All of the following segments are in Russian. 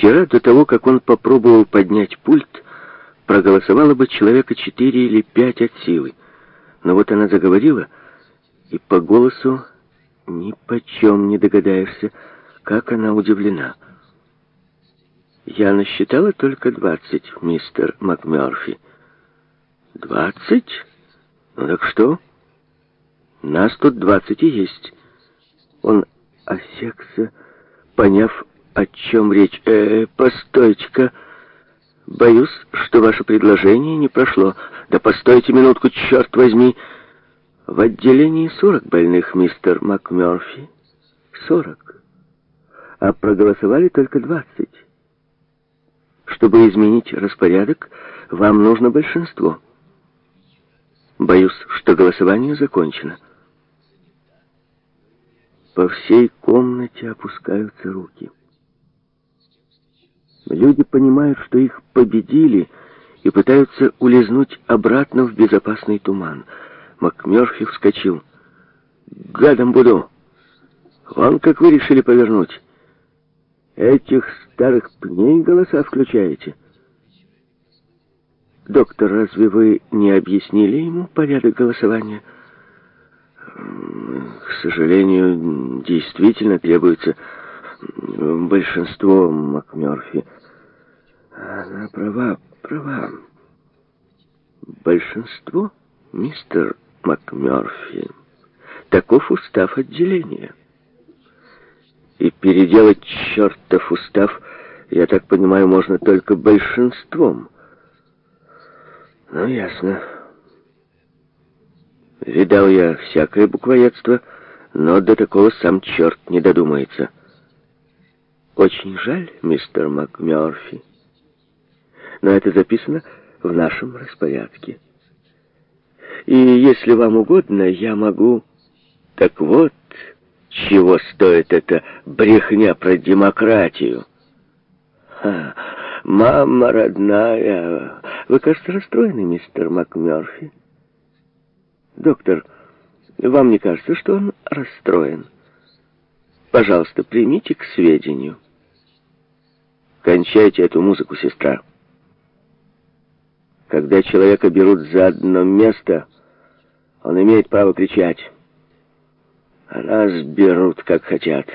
Вчера, до того, как он попробовал поднять пульт, проголосовало бы человека четыре или пять от силы. Но вот она заговорила, и по голосу ни почем не догадаешься, как она удивлена. «Я насчитала только двадцать, мистер МакМёрфи». «Двадцать? Ну так что?» «Нас тут двадцать и есть». Он осекся, поняв, о чем речь? Э, -э постойте-ка. Боюсь, что ваше предложение не прошло. Да постойте минутку, черт возьми. В отделении 40 больных, мистер МакМёрфи. 40. А проголосовали только 20. Чтобы изменить распорядок, вам нужно большинство. Боюсь, что голосование закончено. По всей комнате опускаются руки. Люди понимают, что их победили, и пытаются улизнуть обратно в безопасный туман. МакМёрфи вскочил. «Гадом буду! Вон как вы решили повернуть! Этих старых пней голоса включаете!» «Доктор, разве вы не объяснили ему порядок голосования?» «К сожалению, действительно требуется большинство МакМёрфи». Она права, права. Большинство, мистер МакМёрфи, таков устав отделения. И переделать чертов устав, я так понимаю, можно только большинством. Ну, ясно. Видал я всякое буквоедство, но до такого сам черт не додумается. Очень жаль, мистер МакМёрфи но это записано в нашем распорядке. И если вам угодно, я могу... Так вот, чего стоит эта брехня про демократию? Ха, мама родная, вы, кажется, расстроены, мистер МакМёрфи. Доктор, вам не кажется, что он расстроен? Пожалуйста, примите к сведению. Кончайте эту музыку, сестра. Когда человека берут за одно место, он имеет право кричать. А нас берут, как хотят.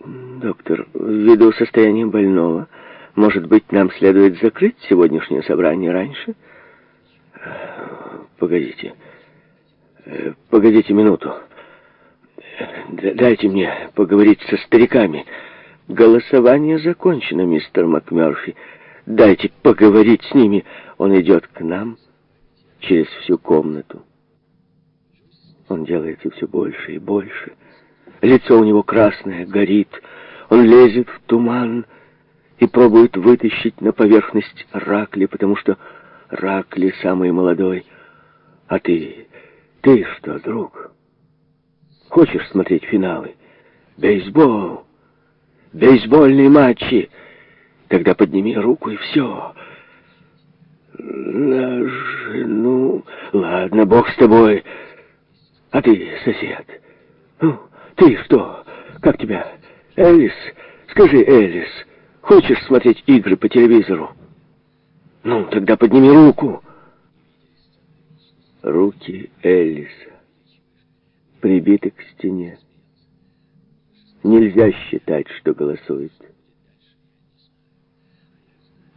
Доктор, ввиду состояния больного, может быть, нам следует закрыть сегодняшнее собрание раньше? Погодите. Э, погодите минуту. Дайте мне поговорить со стариками. Голосование закончено, мистер МакМерфи. Дайте поговорить с ними. Он идет к нам через всю комнату. Он делается все больше и больше. Лицо у него красное, горит. Он лезет в туман и пробует вытащить на поверхность Ракли, потому что Ракли самый молодой. А ты... ты что, друг? Хочешь смотреть финалы? Бейсбол! Бейсбольные матчи! Тогда подними руку и все. На жену... Ладно, бог с тобой. А ты, сосед, ну, ты что? Как тебя? Элис? Скажи, Элис, хочешь смотреть игры по телевизору? Ну, тогда подними руку. Руки Элиса прибиты к стене. Нельзя считать, что голосует.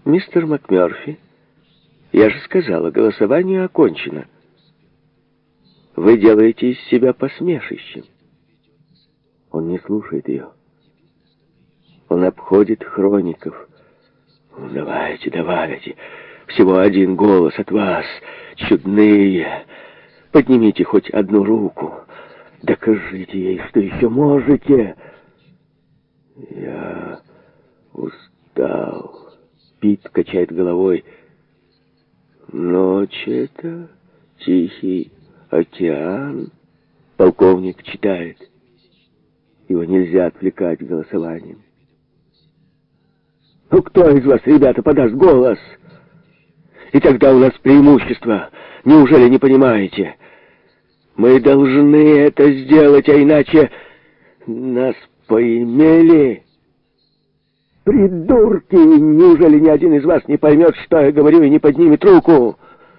«Мистер МакМёрфи, я же сказала, голосование окончено. Вы делаете из себя посмешищем». Он не слушает ее. Он обходит хроников. «Ну, давайте, давайте. Всего один голос от вас. Чудные. Поднимите хоть одну руку. Докажите ей, что еще можете». «Я устал». Пит качает головой. «Ночь это тихий океан», — полковник читает. Его нельзя отвлекать голосованием. «Ну кто из вас, ребята, подаст голос? И тогда у нас преимущество. Неужели не понимаете? Мы должны это сделать, а иначе нас поимели». «Придурки! Неужели ни один из вас не поймет, что я говорю, и не поднимет руку?»